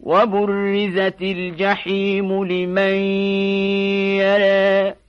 وبرزت الجحيم لمن